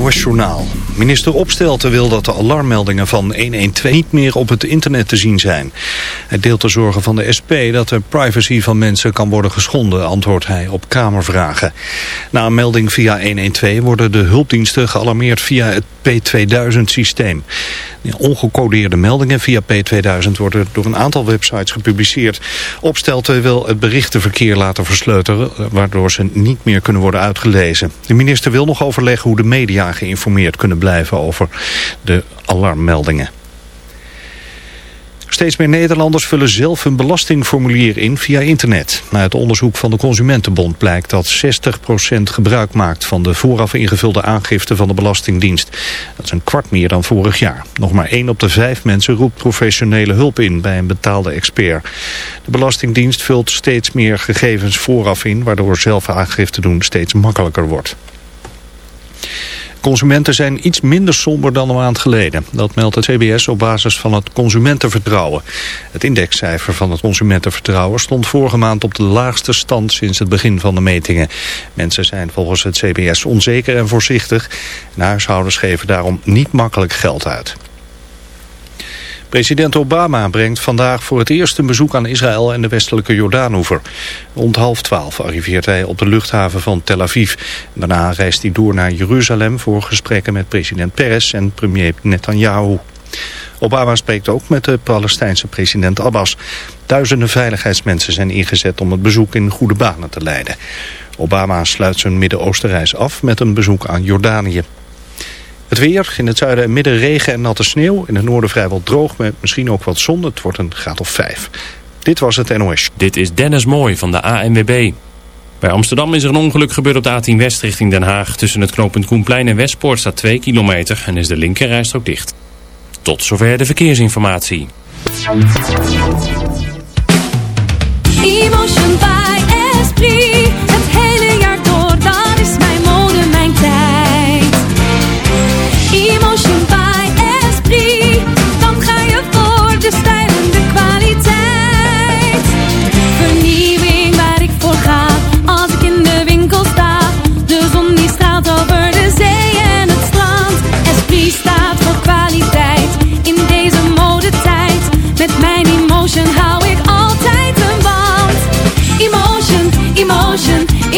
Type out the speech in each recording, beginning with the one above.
NOS-journaal. Minister Opstelten wil dat de alarmmeldingen van 112 niet meer op het internet te zien zijn. Hij deelt de zorgen van de SP dat de privacy van mensen kan worden geschonden, antwoordt hij op Kamervragen. Na een melding via 112 worden de hulpdiensten gealarmeerd via het P2000-systeem. Ongecodeerde meldingen via P2000 worden door een aantal websites gepubliceerd. Opstelten wil het berichtenverkeer laten versleutelen, waardoor ze niet meer kunnen worden uitgelezen. De minister wil nog overleggen hoe de media geïnformeerd kunnen blijven over de alarmmeldingen. Steeds meer Nederlanders vullen zelf hun belastingformulier in via internet. Na het onderzoek van de Consumentenbond blijkt dat 60% gebruik maakt van de vooraf ingevulde aangifte van de Belastingdienst. Dat is een kwart meer dan vorig jaar. Nog maar 1 op de 5 mensen roept professionele hulp in bij een betaalde expert. De Belastingdienst vult steeds meer gegevens vooraf in, waardoor zelf aangifte doen steeds makkelijker wordt. Consumenten zijn iets minder somber dan een maand geleden. Dat meldt het CBS op basis van het consumentenvertrouwen. Het indexcijfer van het consumentenvertrouwen stond vorige maand op de laagste stand sinds het begin van de metingen. Mensen zijn volgens het CBS onzeker en voorzichtig. En huishoudens geven daarom niet makkelijk geld uit. President Obama brengt vandaag voor het eerst een bezoek aan Israël en de westelijke Jordaanoever. Rond half twaalf arriveert hij op de luchthaven van Tel Aviv. Daarna reist hij door naar Jeruzalem voor gesprekken met president Peres en premier Netanyahu. Obama spreekt ook met de Palestijnse president Abbas. Duizenden veiligheidsmensen zijn ingezet om het bezoek in goede banen te leiden. Obama sluit zijn Midden-Oostenreis af met een bezoek aan Jordanië. Het weer, in het zuiden en midden regen en natte sneeuw. In het noorden vrijwel droog met misschien ook wat zon. Het wordt een graad of 5. Dit was het NOS. Dit is Dennis Mooi van de ANWB. Bij Amsterdam is er een ongeluk gebeurd op de A10 West richting Den Haag. Tussen het knooppunt Koenplein en Westpoort staat 2 kilometer en is de linkerrijstrook dicht. Tot zover de verkeersinformatie. Emotion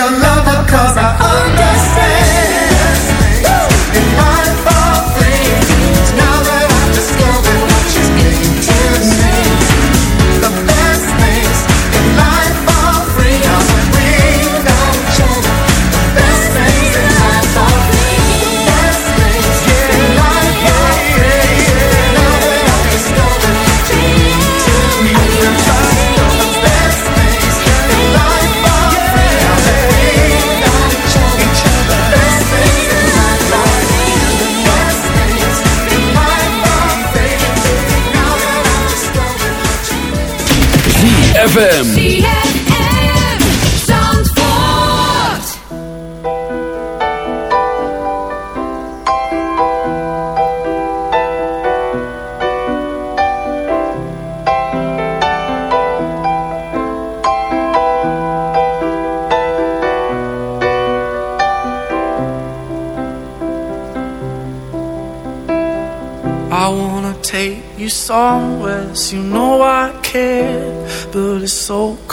your lover cause I understand. Woo! ZFM.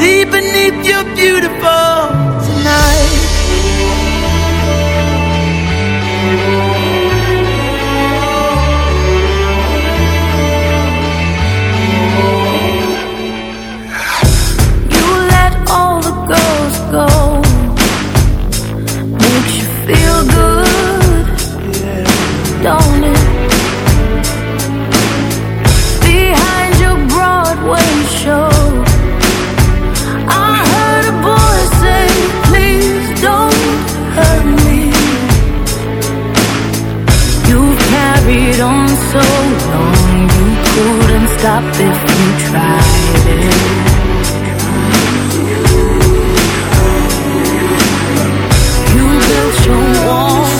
see beneath your beautiful stop if you tried it. You built your walls.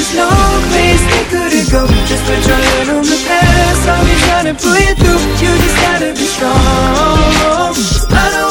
no place they couldn't go Just put your hand on the past. I'll be trying to pull you through. You just gotta be strong. I don't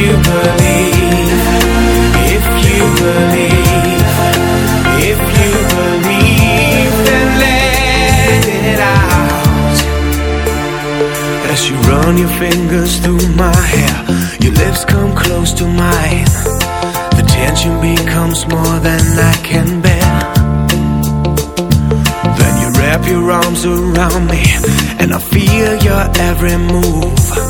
you believe, if you believe, if you believe, then let it out. As you run your fingers through my hair, your lips come close to mine. The tension becomes more than I can bear. Then you wrap your arms around me, and I feel your every move.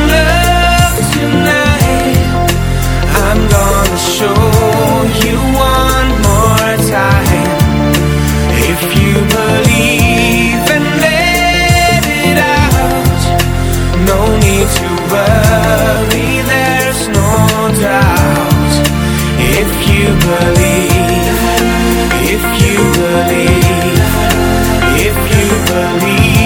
I'm gonna show you one more time. If you believe and let it out, no need to worry, there's no doubt. If you believe, if you believe, if you believe,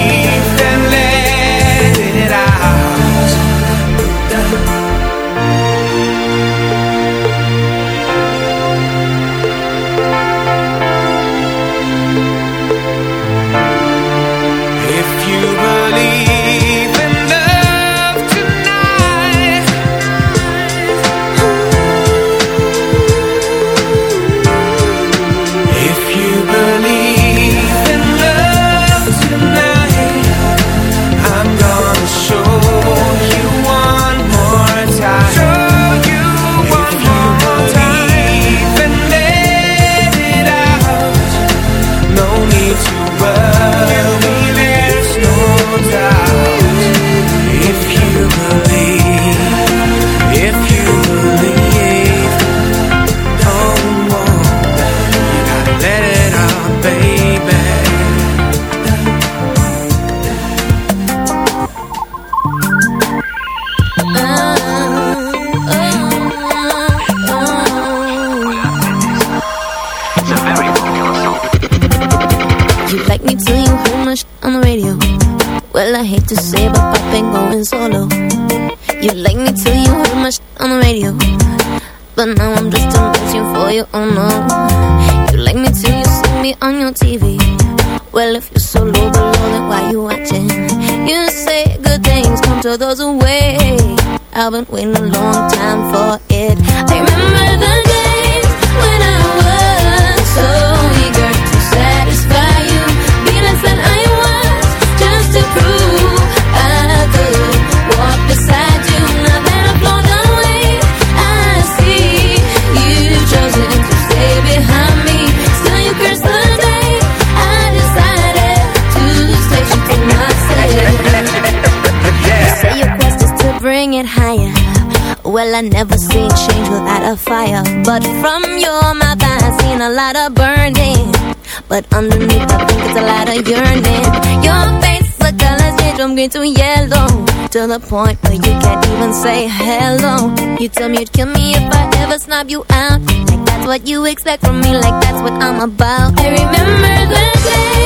green to yellow. To the point where you can't even say hello. You tell me you'd kill me if I ever snub you out. Like that's what you expect from me, like that's what I'm about. I remember the days